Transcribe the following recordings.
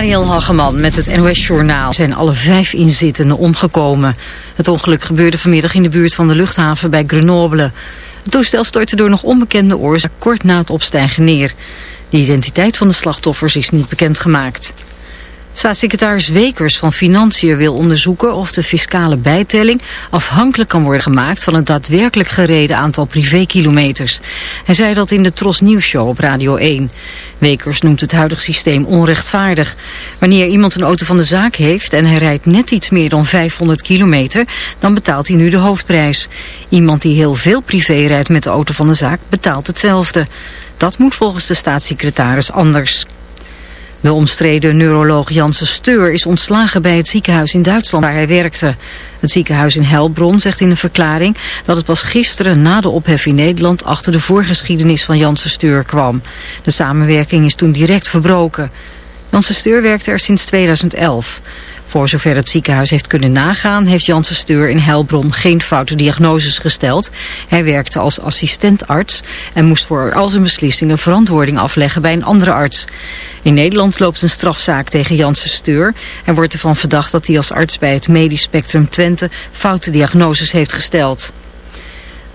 Marielle Hageman met het NOS Journaal zijn alle vijf inzittenden omgekomen. Het ongeluk gebeurde vanmiddag in de buurt van de luchthaven bij Grenoble. Het toestel stortte door nog onbekende oorzaak kort na het opstijgen neer. De identiteit van de slachtoffers is niet bekendgemaakt. Staatssecretaris Wekers van Financiën wil onderzoeken of de fiscale bijtelling afhankelijk kan worden gemaakt van het daadwerkelijk gereden aantal privékilometers. Hij zei dat in de Tros Nieuws Show op Radio 1. Wekers noemt het huidige systeem onrechtvaardig. Wanneer iemand een auto van de zaak heeft en hij rijdt net iets meer dan 500 kilometer, dan betaalt hij nu de hoofdprijs. Iemand die heel veel privé rijdt met de auto van de zaak betaalt hetzelfde. Dat moet volgens de staatssecretaris anders. De omstreden neuroloog Janssen Steur is ontslagen bij het ziekenhuis in Duitsland waar hij werkte. Het ziekenhuis in Helbron zegt in een verklaring dat het pas gisteren na de ophef in Nederland achter de voorgeschiedenis van Janssen Steur kwam. De samenwerking is toen direct verbroken. Janssen Steur werkte er sinds 2011. Voor zover het ziekenhuis heeft kunnen nagaan... heeft Janssen Steur in Helbron geen foute diagnoses gesteld. Hij werkte als assistentarts... en moest voor al zijn beslissingen verantwoording afleggen bij een andere arts. In Nederland loopt een strafzaak tegen Janssen Steur... en wordt ervan verdacht dat hij als arts bij het Medisch Spectrum Twente... foute diagnoses heeft gesteld.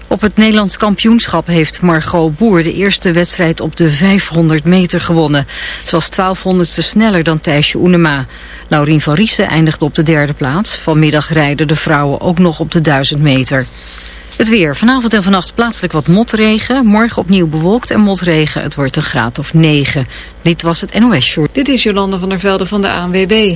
Op het Nederlands kampioenschap heeft Margot Boer de eerste wedstrijd op de 500 meter gewonnen. Ze was 1200ste sneller dan Thijsje Oenema. Laurien van Riesen eindigde op de derde plaats. Vanmiddag rijden de vrouwen ook nog op de 1000 meter. Het weer. Vanavond en vannacht plaatselijk wat motregen. Morgen opnieuw bewolkt en motregen. Het wordt een graad of 9. Dit was het NOS Short. Dit is Jolande van der Velde van de ANWB.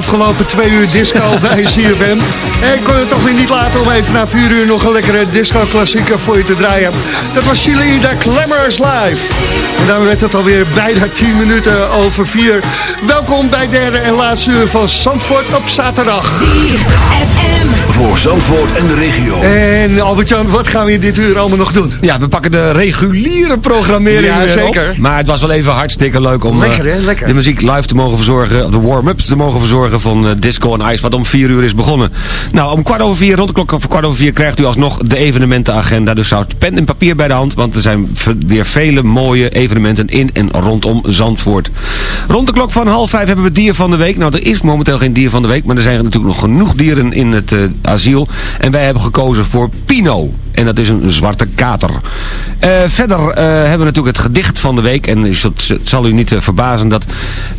Afgelopen twee uur disco bij CFM. En ik kon het toch weer niet laten om even na vier uur nog een lekkere disco-klassieker voor je te draaien. Dat was Chili, de Glamorous Live. En dan werd het alweer bijna 10 minuten over vier. Welkom bij derde en laatste uur van Zandvoort op zaterdag. Voor Zandvoort en de regio. En Albert-Jan, wat gaan we in dit uur allemaal nog doen? Ja, we pakken de reguliere programmering Ja, weer zeker. op. Maar het was wel even hartstikke leuk om Lekker, eh, hè? Lekker. de muziek live te mogen verzorgen. De warm-ups te mogen verzorgen van eh, Disco en Ice. Wat om vier uur is begonnen. Nou, om kwart over vier, rond de klok van kwart over vier... krijgt u alsnog de evenementenagenda. Dus houd pen en papier bij de hand. Want er zijn weer vele mooie evenementen in en rondom Zandvoort. Rond de klok van half vijf hebben we dier van de week. Nou, er is momenteel geen dier van de week. Maar er zijn natuurlijk nog genoeg dieren in het eh, asiel. En wij hebben gekozen voor Pino. En dat is een zwarte kater. Eh, verder eh, hebben we natuurlijk het gedicht van de week. En het zal u niet eh, verbazen dat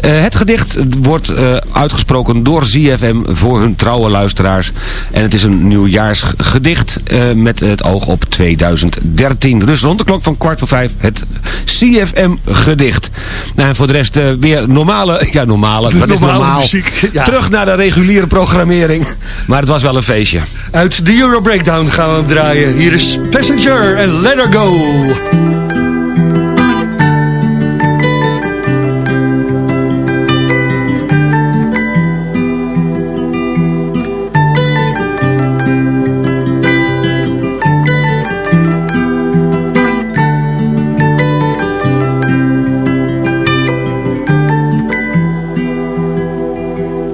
het gedicht wordt uitgesproken door ZFM voor hun trouwe luisteraars. En het is een nieuwjaarsgedicht met het oog op 2013. Dus rond de klok van kwart voor vijf het CFM gedicht. Nou, en voor de rest weer normale, ja normale, wat is normaal? muziek, ja. Terug naar de reguliere programmering. Maar het was wel een feestje. Uit de Euro Breakdown gaan we hem draaien. Hier is Passenger en Let Her Go.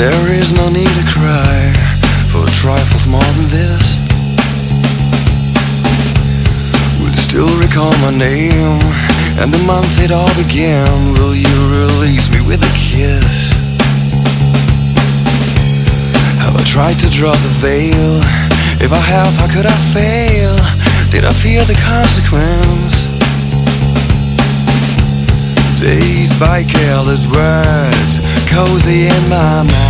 There is no need to cry for trifles more than this. Will you still recall my name and the month it all began? Will you release me with a kiss? Have I tried to draw the veil? If I have, how could I fail? Did I fear the consequence? Dazed by careless words, cozy in my mind.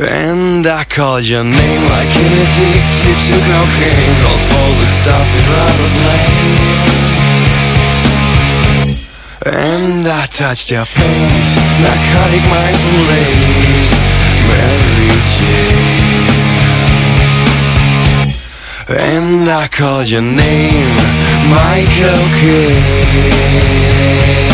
And I called your name like an addicted to cocaine, calls all the stuff you'd rather blame. And I touched your face, narcotic mindful lace, Mary Jane. And I called your name, Michael Kidd.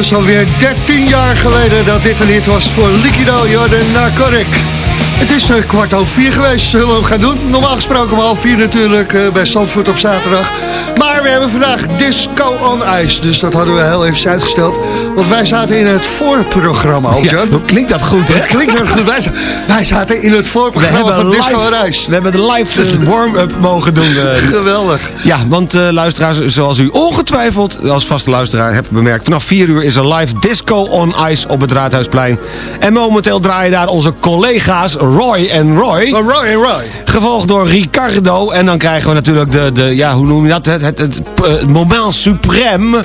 Inmiddels alweer 13 jaar geleden dat dit een hit was voor Liquido Jordan Narcotic. Het is uh, kwart over vier geweest, zullen we gaan doen. Normaal gesproken om half vier natuurlijk uh, bij Zandvoort op zaterdag. Maar we hebben vandaag Disco on Ice, dus dat hadden we heel even uitgesteld. Want wij zaten in het voorprogramma, ja, Klinkt dat goed, hè? Het klinkt dat goed. Wij, wij zaten in het voorprogramma van Disco on Ice. We hebben de live uh, warm-up mogen doen. Geweldig. Ja, want luisteraars, zoals u ongetwijfeld als vaste luisteraar hebt bemerkt... vanaf 4 uur is er live Disco on Ice op het Raadhuisplein. En momenteel draaien daar onze collega's Roy en Roy. Oh, Roy en Roy. Gevolgd door Ricardo. En dan krijgen we natuurlijk de, de ja, hoe noem je dat? Het, het, moment suprême.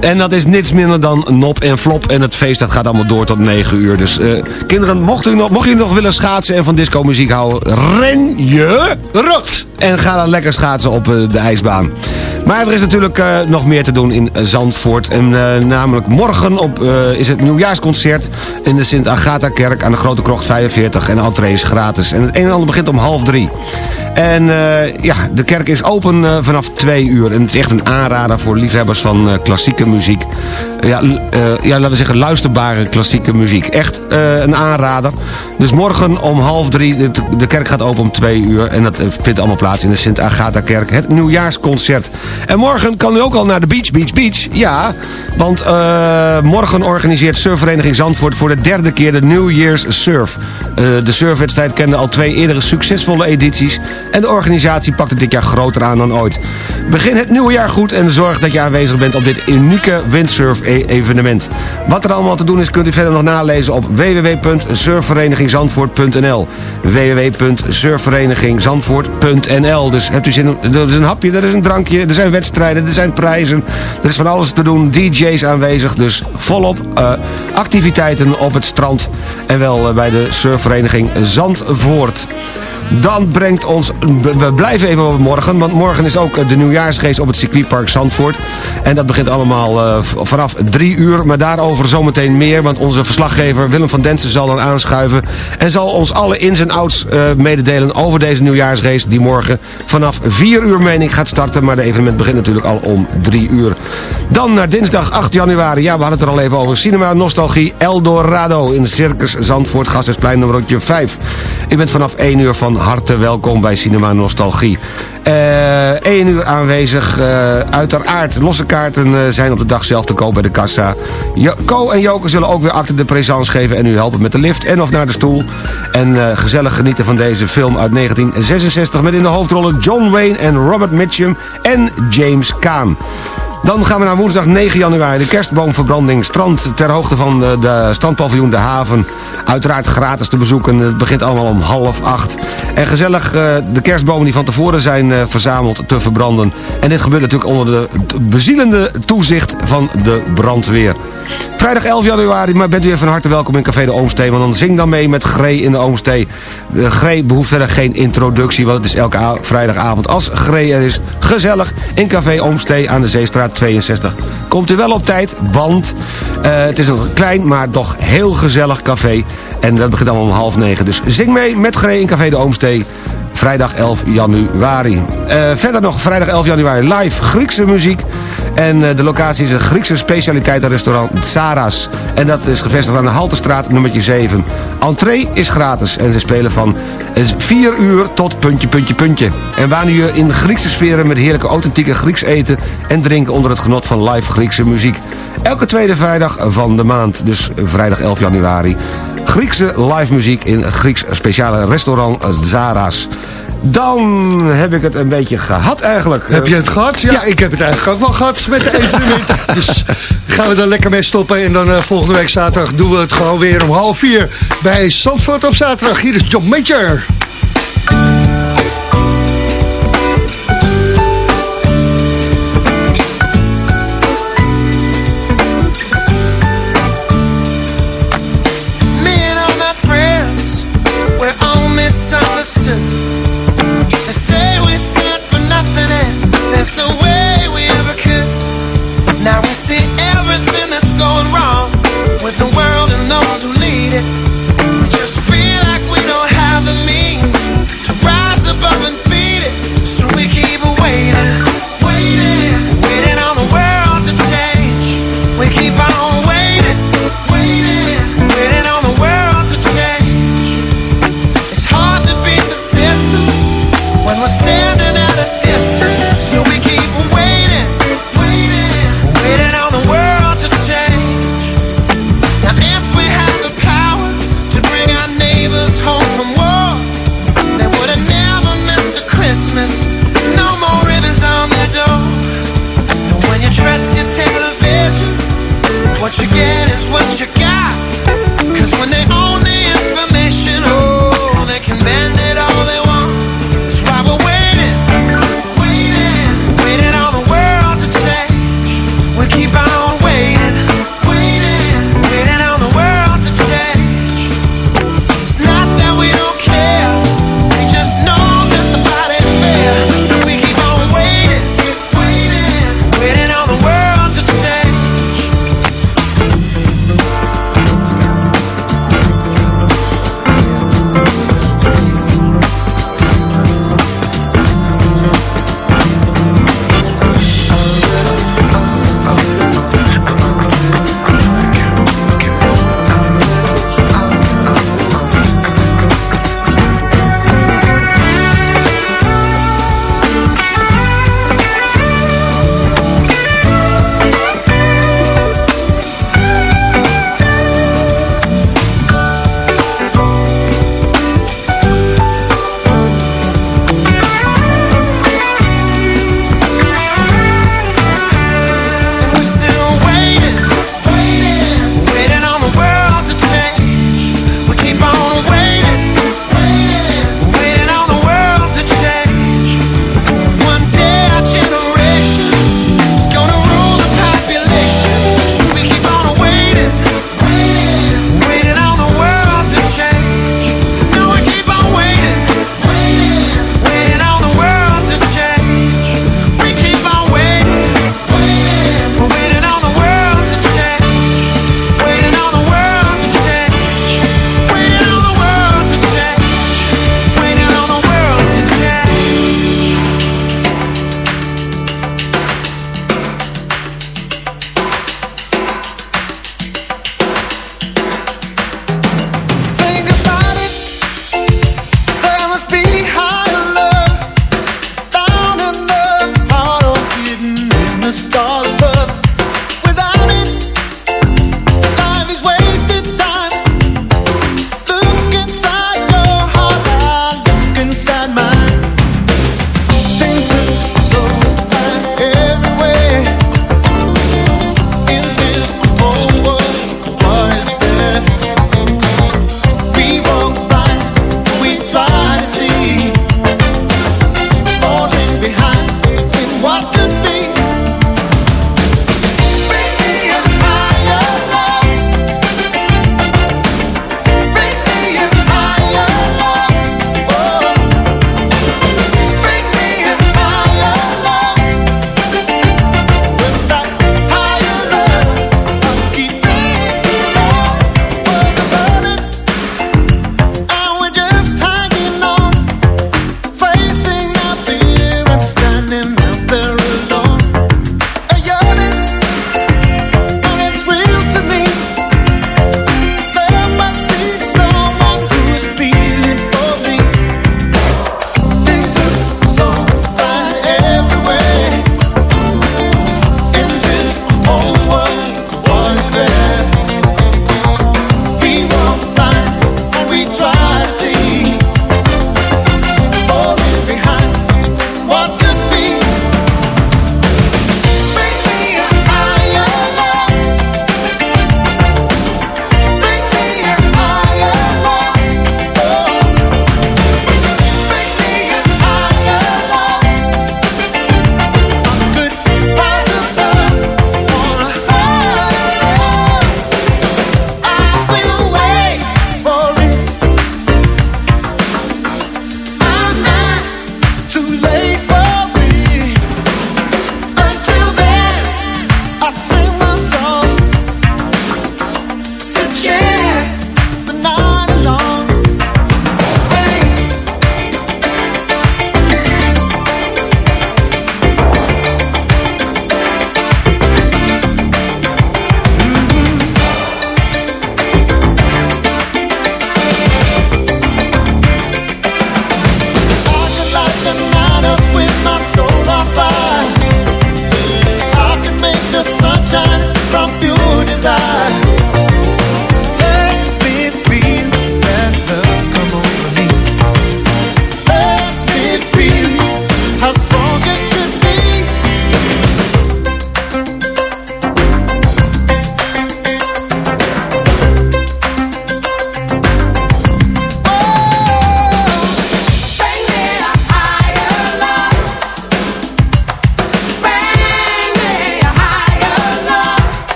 En dat is niets minder dan Nop en Flop. En het feest dat gaat allemaal door tot 9 uur. Dus uh, kinderen, mocht u, nog, mocht u nog willen schaatsen en van disco muziek houden... ren je rot! En ga dan lekker schaatsen op uh, de ijsbaan. Maar er is natuurlijk eh, nog meer te doen in Zandvoort. En eh, namelijk morgen op, eh, is het nieuwjaarsconcert in de Sint-Agatha-kerk aan de Grote Krocht 45. En de entree is gratis. En het een en ander begint om half drie. En ja, de kerk is open vanaf twee uur. En het is echt een aanrader voor liefhebbers van klassieke muziek. ja, ja, laten we zeggen luisterbare klassieke muziek. Echt een aanrader. Dus morgen om half drie, de, kerk gaat open om twee uur. En dat vindt allemaal plaats in de Sint-Agatha-kerk. Het nieuwjaarsconcert. En morgen kan u ook al naar de Beach, Beach, Beach. Ja, want morgen organiseert surfvereniging Zandvoort voor de derde keer de New Year's Surf. Uh, de surfwedstrijd kende al twee eerdere succesvolle edities... en de organisatie pakt het dit jaar groter aan dan ooit. Begin het nieuwe jaar goed en zorg dat je aanwezig bent op dit unieke windsurf-evenement. Wat er allemaal te doen is kunt u verder nog nalezen op www.surfverenigingzandvoort.nl www.surfverenigingzandvoort.nl Dus hebt u zin in er is een hapje, er is een drankje, er zijn wedstrijden, er zijn prijzen. Er is van alles te doen, DJ's aanwezig, dus volop uh, activiteiten op het strand. En wel uh, bij de surfvereniging Zandvoort. Dan brengt ons... We blijven even over morgen, want morgen is ook de nieuwjaarsrace op het circuitpark Zandvoort. En dat begint allemaal uh, vanaf drie uur, maar daarover zometeen meer. Want onze verslaggever Willem van Densen zal dan aanschuiven. En zal ons alle ins en outs uh, mededelen over deze nieuwjaarsrace. Die morgen vanaf vier uur, meen ik, gaat starten. Maar de evenement begint natuurlijk al om drie uur. Dan naar dinsdag 8 januari. Ja, we hadden het er al even over. Cinema Nostalgie Eldorado in Circus Zandvoort, Gassersplein nummer 5. U bent vanaf 1 uur van harte welkom bij Cinema Nostalgie. Uh, 1 uur aanwezig. Uh, uiteraard, losse kaarten uh, zijn op de dag zelf te koop bij de kassa. Jo Co en Joke zullen ook weer acte de présence geven... en u helpen met de lift en of naar de stoel. En gezellig genieten van deze film uit 1966... met in de hoofdrollen John Wayne en Robert Mitchum en James Caan. Dan gaan we naar woensdag 9 januari. De kerstboomverbranding strand ter hoogte van de, de strandpaviljoen De Haven. Uiteraard gratis te bezoeken. Het begint allemaal om half acht. En gezellig uh, de kerstbomen die van tevoren zijn uh, verzameld te verbranden. En dit gebeurt natuurlijk onder de bezielende toezicht van de brandweer. Vrijdag 11 januari, maar bent u weer van harte welkom in Café de Oomstee. Want dan zing dan mee met Gree in de Oomstee. Uh, behoeft verder geen introductie, want het is elke vrijdagavond als Gree er is. Gezellig in Café Oomstee aan de Zeestraat 62. Komt u wel op tijd, want uh, het is een klein, maar toch heel gezellig café. En dat begint allemaal om half negen. Dus zing mee met Gree in Café de Oomstee. Vrijdag 11 januari. Uh, verder nog vrijdag 11 januari live Griekse muziek. En uh, de locatie is een Griekse specialiteitenrestaurant Saras. En dat is gevestigd aan de Haltestraat nummertje 7. Entree is gratis en ze spelen van 4 uur tot puntje, puntje, puntje. En waar nu in Griekse sferen met heerlijke authentieke Grieks eten en drinken onder het genot van live Griekse muziek. Elke tweede vrijdag van de maand, dus vrijdag 11 januari. Griekse live muziek in Grieks speciale restaurant Zara's. Dan heb ik het een beetje gehad eigenlijk. Heb je het gehad? Ja, ja. ik heb het eigenlijk ook wel gehad met de evenementen. dus gaan we er lekker mee stoppen. En dan uh, volgende week zaterdag doen we het gewoon weer om half vier bij Zandvoort op zaterdag. Hier is John Major.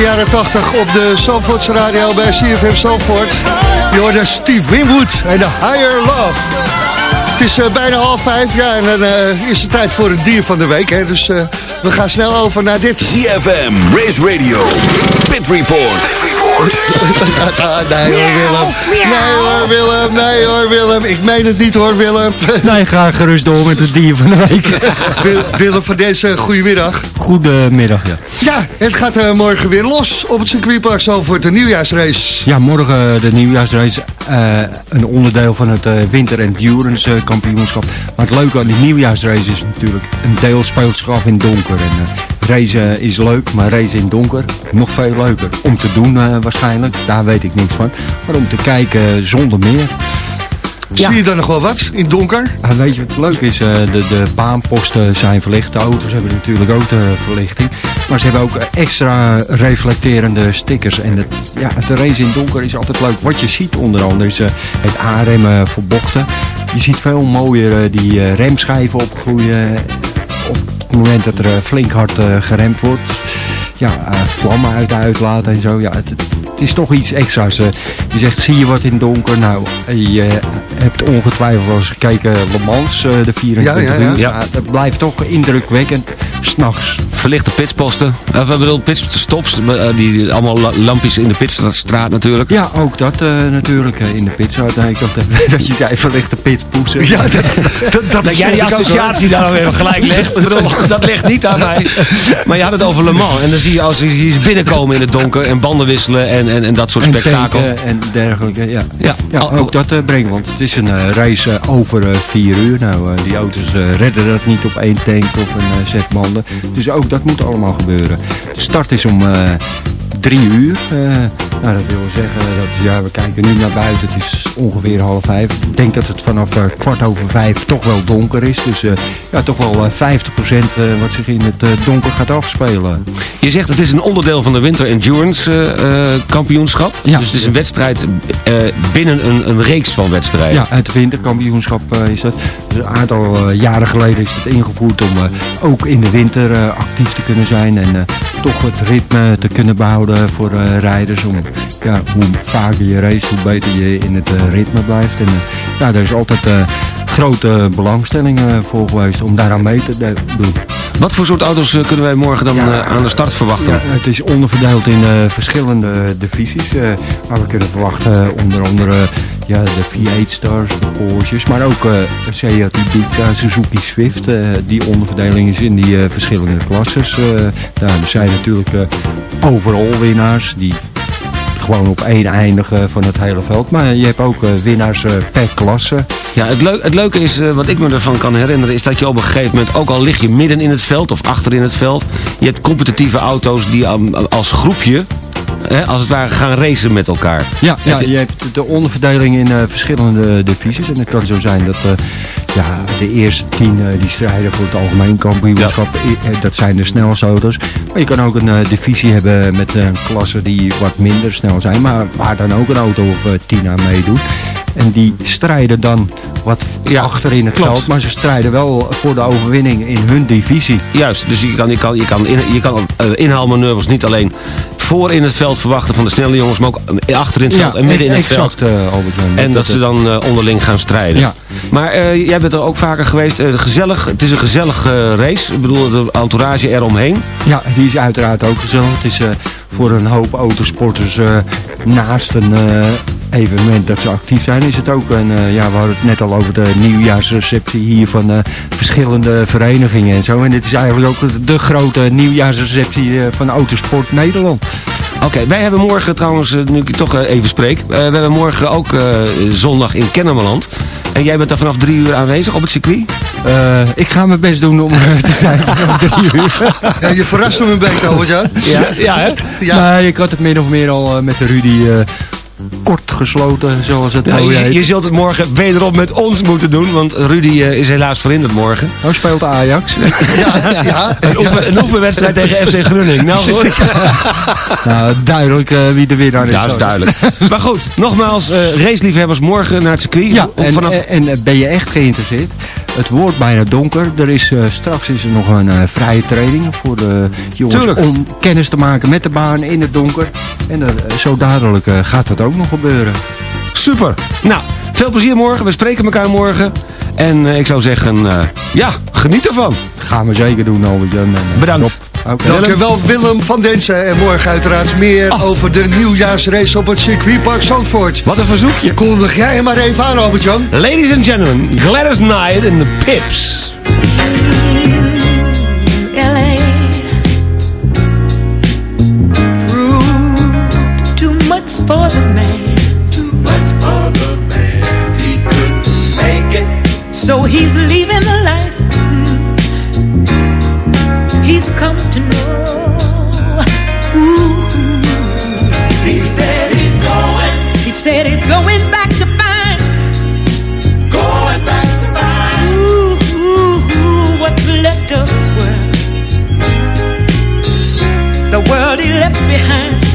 De jaren 80 op de Zandvoortse radio bij CFM Zandvoort. Je hoorde Steve Winwood en de Higher Love. Het is eh, bijna half vijf, ja, en dan eh, is het tijd voor het dier van de week. Hè, dus eh, we gaan snel over naar dit. ZFM, Race Radio, Pit Report. nee hoor Willem, nee hoor Willem, nee hoor Willem. Ik meen het niet hoor Willem. Nee, ga gerust door met het dier van de week. Wil- Willem van deze goedemiddag. Goedemiddag, ja. Ja, het gaat eh, morgen weer los op het circuitpark Zandvoort, de nieuwjaarsrace. Ja, morgen de nieuwjaarsrace. eh, een onderdeel van het eh, Winter Endurance eh, kampioenschap. Maar het leuke aan die nieuwjaarsrace is natuurlijk... een deel speelt zich af in donker. En, eh, racen is leuk, maar racen in donker nog veel leuker. Om te doen eh, waarschijnlijk, daar weet ik niks van. Maar om te kijken zonder meer. Zie je dan nog wel wat in het donker? Ah, weet je wat leuk is? Eh, de, de baanposten zijn verlicht. De auto's hebben natuurlijk ook de verlichting. Maar ze hebben ook extra reflecterende stickers. En het, ja, het racen in donker is altijd leuk. Wat je ziet onder andere is eh, het aanremmen voor bochten. Je ziet veel mooier eh, die eh, remschijven opgroeien. Op het moment dat er eh, flink hard eh, geremd wordt. Ja, eh, vlammen uit de uitlaat en zo. Ja, het, het is toch iets extra's. eh. je zegt, zie je wat in het donker? Nou, eh, je hebt ongetwijfeld wel eens gekeken Le Mans, eh, de 24 Ja, ja, ja. uur. Ja. dat blijft toch indrukwekkend, s'nachts. Verlichte pitsposten. Uh, we bedoel, pitstops. eh, die, die allemaal la- lampjes in de pitstraat natuurlijk. Ja, ook dat eh, natuurlijk eh, in de pits. Ik dacht even dat je zei verlichte pitspoesen. Ja, dat, dat, dat jij die associatie daar weer gelijk legt. Bedoel, dat ligt niet aan mij. Maar je had het over Le Mans. En dan zie je als je hier binnenkomen in het donker en banden wisselen en, en, en dat soort En spektakel. tanken en dergelijke, ja. Ja. Ja, ook dat eh, brengen, want het is een eh, race eh, over eh, vier uur. Nou, eh, die auto's eh, redden dat niet op één tank of een eh, set banden. Dus ook dat moet allemaal gebeuren. De start is om eh, drie uur. Nou, dat wil zeggen dat, ja, we kijken nu naar buiten. Het is ongeveer half vijf. Ik denk dat het vanaf eh, kwart over vijf toch wel donker is. Dus eh, ja, toch wel eh, 50% eh, wat zich in het donker gaat afspelen. Je zegt het is een onderdeel van de Winter Endurance kampioenschap. Dus het is een wedstrijd binnen een, een reeks van wedstrijden. Ja, het winterkampioenschap is dat. Dus een aantal jaren geleden is het ingevoerd om ook in de winter actief te kunnen zijn. En toch het ritme te kunnen behouden voor rijders. Om, ja, hoe vaker je race, hoe beter je in het eh, ritme blijft. En eh, ja, er is altijd eh, grote belangstelling voor geweest om daaraan mee te doen. Wat voor soort auto's kunnen wij morgen dan aan de start verwachten? Ja, het is onderverdeeld in verschillende divisies. maar we kunnen verwachten onder andere ja, de V8 Stars, de Porsches, maar ook eh Seat Ibiza, Suzuki Swift. die onderverdeling is in die verschillende klasses. er zijn natuurlijk overal winnaars die gewoon op één eindigen van het hele veld. Maar je hebt ook eh, winnaars eh, per klasse. Ja, het, leuk, het leuke is, eh, wat ik me ervan kan herinneren, is dat je op een gegeven moment, ook al lig je midden in het veld of achter in het veld, je hebt competitieve auto's die als groepje, hè, als het ware, gaan racen met elkaar. Ja, ja je hebt de onderverdeling in verschillende divisies. En het kan zo zijn dat eh, ja, de eerste tien eh, die strijden voor het algemeen kampioenschap, eh, dat zijn de snelste auto's. Maar je kan ook een eh, divisie hebben met een klasse die wat minder snel zijn, maar waar dan ook een auto of tien aan meedoet. En die strijden dan wat achter in het klopt. veld, maar ze strijden wel voor de overwinning in hun divisie. Juist, dus je kan, je kan, je kan, in, je kan eh, inhaalmanoeuvres niet alleen voor in het veld verwachten van de snelle jongens, maar ook eh, achter in het Ja, veld en midden in het exact, veld. eh, Albert-Jan. En dat, Dat- ze dan onderling gaan strijden. Ja. Maar jij bent er ook vaker geweest. gezellig, het is een gezellige race. Ik bedoel, de entourage eromheen. Ja, die is uiteraard ook gezellig. Het is voor een hoop autosporters naast een evenement dat ze actief zijn, is het ook een, eh, ja, we hadden het net al over de nieuwjaarsreceptie hier van eh, verschillende verenigingen en zo. En dit is eigenlijk ook de grote nieuwjaarsreceptie eh, van Autosport Nederland. Oké, wij hebben morgen trouwens, nu ik toch even spreek. eh, we hebben morgen ook eh, zondag in Kennemerland. En jij bent daar vanaf drie uur aanwezig op het circuit? Eh, ik ga mijn best doen om te zijn om drie uur. Ja, je verrast hem een beetje, Albert-Jan. Ja, ja hè? Ja. Nee, ik had het min of meer al met de Rudy eh, kort gesloten, zoals het Ja, nou je, zult het morgen wederom met ons moeten doen, want Rudy eh, is helaas verhinderd morgen. Nou speelt Ajax. Ja, ja. Een, oefen, een oefenwedstrijd tegen FC Groningen. Nou goed. nou, duidelijk eh, wie de winnaar is. Ja, dat is duidelijk. Maar goed, nogmaals, eh raceliefhebbers morgen naar het circuit. Ja, en, vanaf... en, en, ben je echt geïnteresseerd? Het wordt bijna donker. Er is, straks is er nog een vrije training voor de jongens Tuurlijk. om kennis te maken met de baan in het donker. En zo dadelijk gaat dat ook nog gebeuren. Super. Nou, veel plezier morgen. We spreken elkaar morgen. En eh, ik zou zeggen, eh, ja, geniet ervan. Gaan we zeker doen, Albert-Jan. En, eh, Bedankt. Oké. Dankjewel Willem van Densen. En morgen uiteraard meer Oh. over de nieuwjaarsrace op het circuitpark Zandvoort. Wat een verzoekje. Kondig jij hem maar even aan, Albert-Jan. Ladies and gentlemen, Gladys Knight en de Pips. For the man. Too much for the man. He couldn't make it. So he's leaving the life mm. he's come to know. Ooh. He said he's going. He said he's going back to find. Going back to find. Ooh, ooh, ooh, what's left of his world. The world he left behind.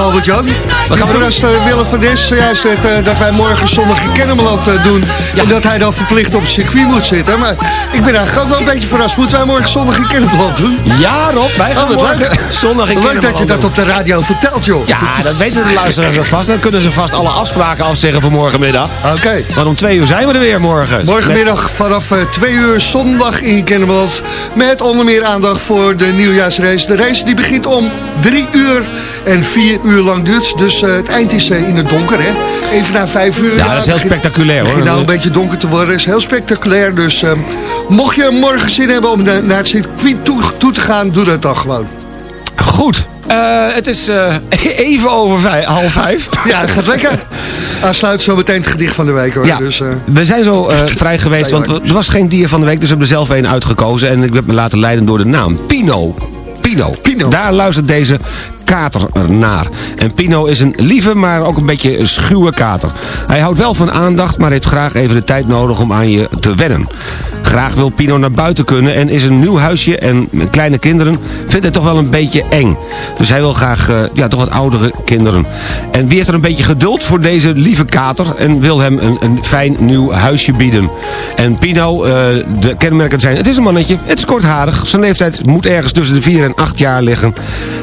Albert-Jan. Albert-Jan. Die verrast uh, Willem van Dis zojuist uh, dat wij morgen zondag in Kennemerland uh, doen. En dat hij dan verplicht op het circuit moet zitten. Maar ik ben eigenlijk ook wel een beetje verrast. Moeten wij morgen zondag in Kennemerland doen? Ja Rob, wij gaan oh, morgen leuk. zondag in Leuk dat je dat op de radio vertelt joh. Ja, dat, dat weten de luisteraars vast. Dan kunnen ze vast alle afspraken afzeggen voor morgenmiddag. Oké. Okay. Want om twee uur zijn we er weer morgen. Morgenmiddag vanaf twee uur zondag in Kennemerland. Met onder meer aandacht voor de nieuwjaarsrace. De race die begint om drie uur en vier uur lang duurt. Dus uh, het eind is uh, in het donker, hè? Even na vijf uur. Ja, dat is heel spectaculair, hoor. Het nou een beetje donker te worden. is heel spectaculair. Dus uh, mocht je morgen zin hebben om naar het circuit toe, toe te gaan, doe dat dan gewoon. Goed. Uh, het is uh, even over vijf, half vijf. Ja, het gaat lekker. Aansluit zo meteen het gedicht van de week hoor. Ja, dus, uh... we zijn zo vrij geweest, want er was geen dier van de week, dus we hebben er zelf een uitgekozen. En ik heb me laten leiden door de naam. Pino. Pino. Pino. Daar luistert deze kater naar. En Pino is een lieve, maar ook een beetje schuwe kater. Hij houdt wel van aandacht, maar heeft graag even de tijd nodig om aan je te wennen. Graag wil Pino naar buiten kunnen en is een nieuw huisje en kleine kinderen vindt hij toch wel een beetje eng. Dus hij wil graag uh, ja, toch wat oudere kinderen. En wie heeft er een beetje geduld voor deze lieve kater en wil hem een, een fijn nieuw huisje bieden. En Pino, uh, de kenmerken zijn, het is een mannetje, het is kortharig, zijn leeftijd moet ergens tussen de 4 en 8 jaar liggen.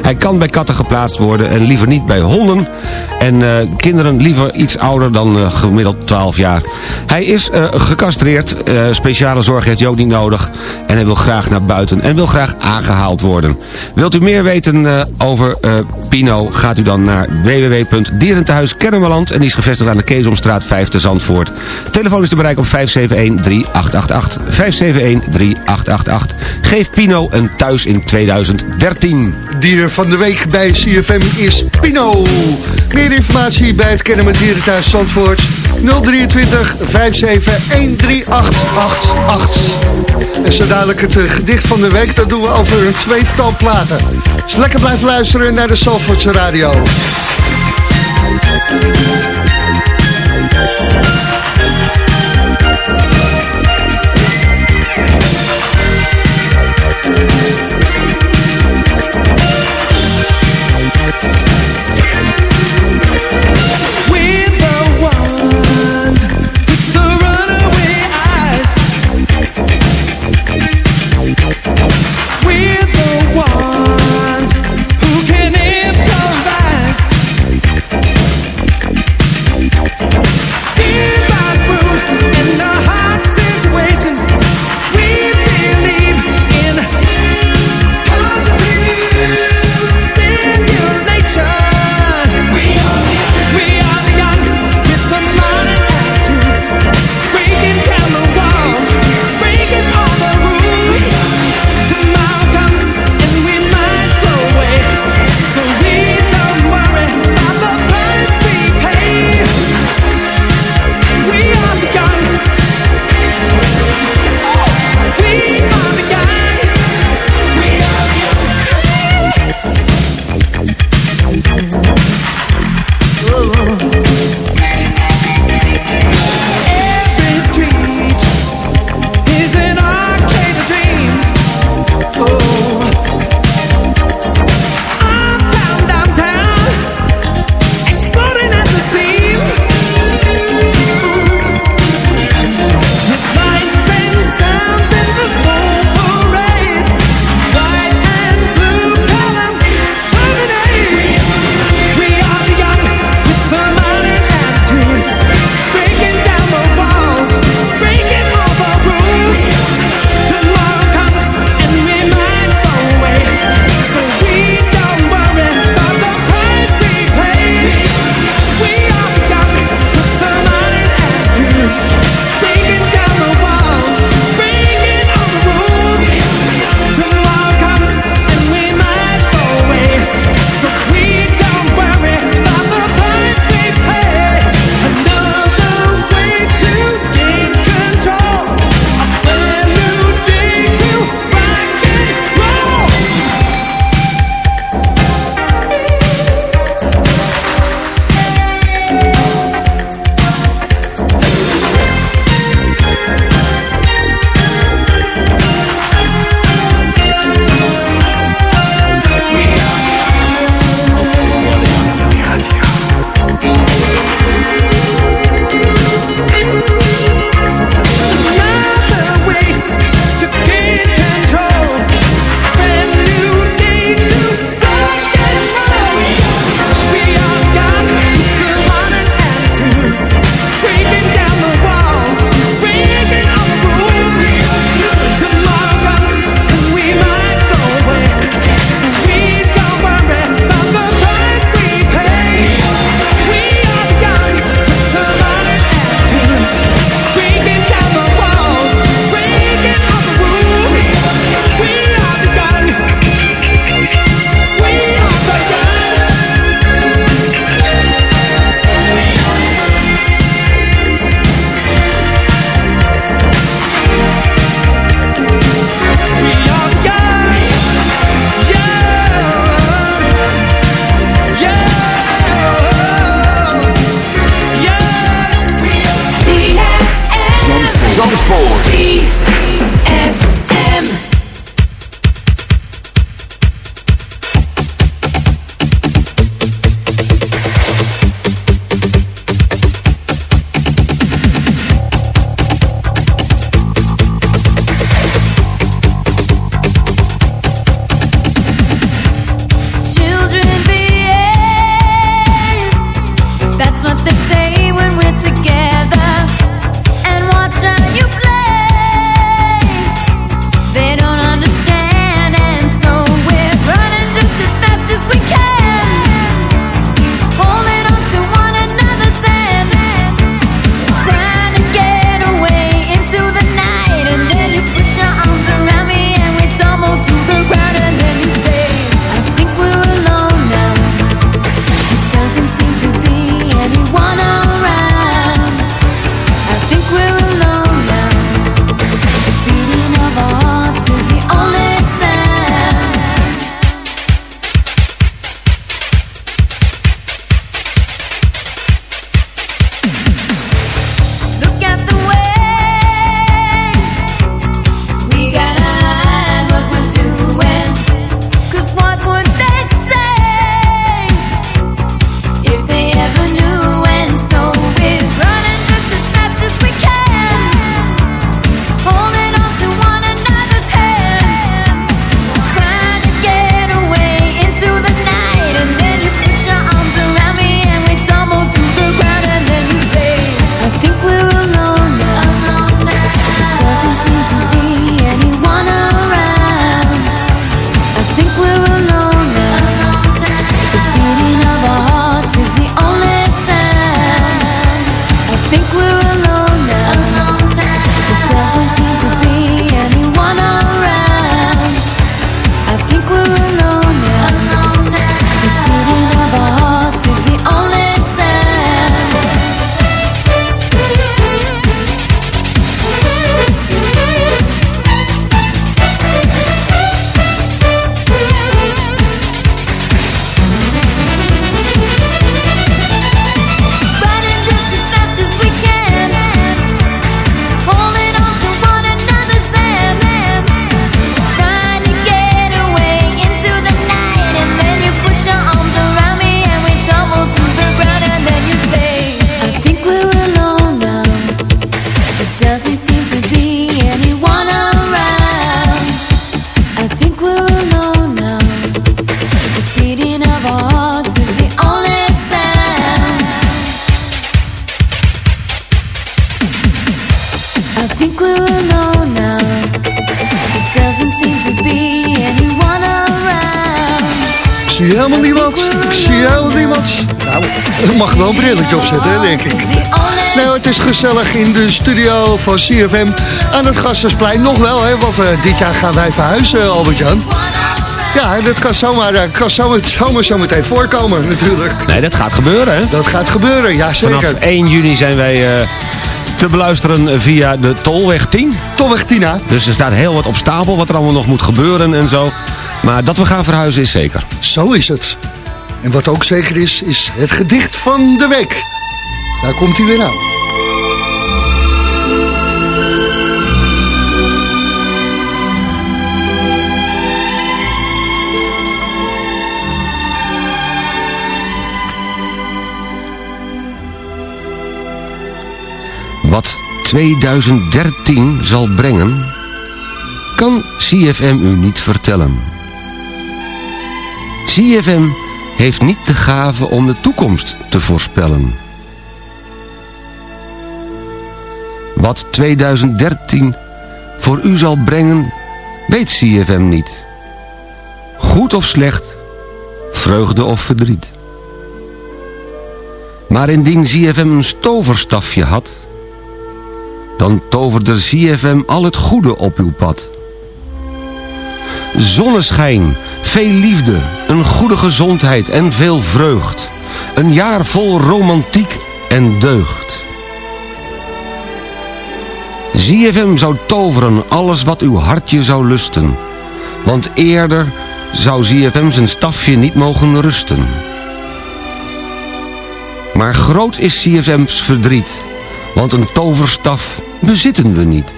Hij kan bij katten geplaatst worden en liever niet bij honden. En uh, kinderen liever iets ouder dan gemiddeld 12 jaar. Hij is gecastreerd, speciale zorg heeft hij ook niet nodig. En hij wil graag naar buiten en wil graag aangehaald worden. Wilt u meer weten over Pino, gaat u dan naar www.dierentehuis Kennemerland. En die is gevestigd aan de Keesomstraat 5 te Zandvoort. Telefoon is te bereiken op 571-3888. 571-3888. Geef Pino een thuis in 2013. Dier van de week bij CFM is Pino. Meer informatie bij het Kennen met Dierenthuis Zandvoort 023 57 13888. En zo dadelijk het uh, gedicht van de week, dat doen we over een tweetal platen. Dus lekker blijven luisteren naar de Zandvoortse radio. Opzetten, denk ik. Nou, het is gezellig in de studio van CFM aan het Gastersplein. Nog wel, hè, want eh, dit jaar gaan wij verhuizen, Albert-Jan. Ja, dat kan zomaar, eh, kan zomaar, zomaar zo meteen voorkomen, natuurlijk. Nee, dat gaat gebeuren, hè? Dat gaat gebeuren, ja zeker. Vanaf 1 juni zijn wij eh, te beluisteren via de Tolweg 10. Tolweg 10, hè? Dus er staat heel wat op stapel wat er allemaal nog moet gebeuren en zo. Maar dat we gaan verhuizen is zeker. Zo is het. En wat ook zeker is, is het gedicht van de week. Daar komt hij weer aan. Wat 2013 zal brengen, kan CFM u niet vertellen. CFM heeft niet de gave om de toekomst te voorspellen. Wat 2013 voor u zal brengen, weet CFM niet. Goed of slecht, vreugde of verdriet. Maar indien CFM een toverstafje had, dan toverde CFM al het goede op uw pad. Zonneschijn, veel liefde, een goede gezondheid en veel vreugd. Een jaar vol romantiek en deugd. ZFM zou toveren alles wat uw hartje zou lusten. Want eerder zou ZFM zijn stafje niet mogen rusten. Maar groot is CFM's verdriet, want een toverstaf bezitten we niet.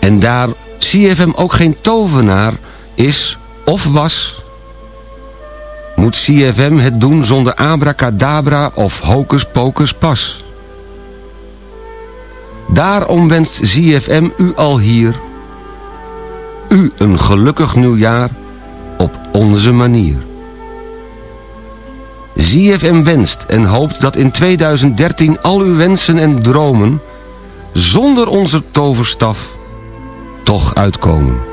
En daar CFM ook geen tovenaar is of was, moet CFM het doen zonder abracadabra of hocus pocus pas. Daarom wenst ZFM u al hier, u een gelukkig nieuwjaar op onze manier. ZFM wenst en hoopt dat in 2013 al uw wensen en dromen... zonder onze toverstaf toch uitkomen.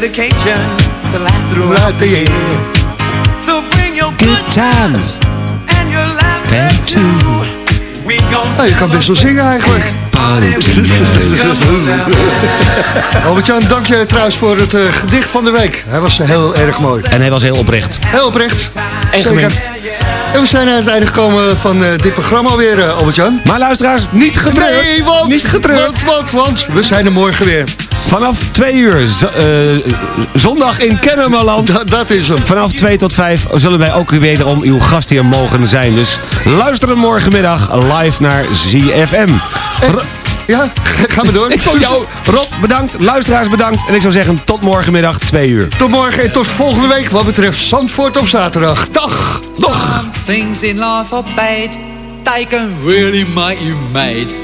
Dedication to last throughout the years. So bring your good times. and your laughter too. We gon' Nou, je kan best wel zingen eigenlijk. Albert-Jan, dank je trouwens voor het eh, gedicht van de week. Hij was heel erg mooi. En hij was heel oprecht. Heel oprecht. En Zeker. En we zijn aan het einde gekomen van eh, dit programma weer, eh, Albert-Jan. Maar luisteraars, niet getreurd. Nee, want, Niet getreurd. Want, want, want, we zijn er morgen weer. Vanaf 2 uur, eh, zondag in Kennemerland. Dat, dat is hem. Vanaf 2 tot 5 zullen wij ook weer wederom uw gastheer mogen zijn. Dus luisteren morgenmiddag live naar ZFM. R- Ja, ga maar door. ik vond jou, Rob, bedankt. Luisteraars, bedankt. En ik zou zeggen, tot morgenmiddag 2 uur. Tot morgen en tot volgende week wat betreft Zandvoort op zaterdag. Dag! Dag! Some things in life are bad. They can really make you mad.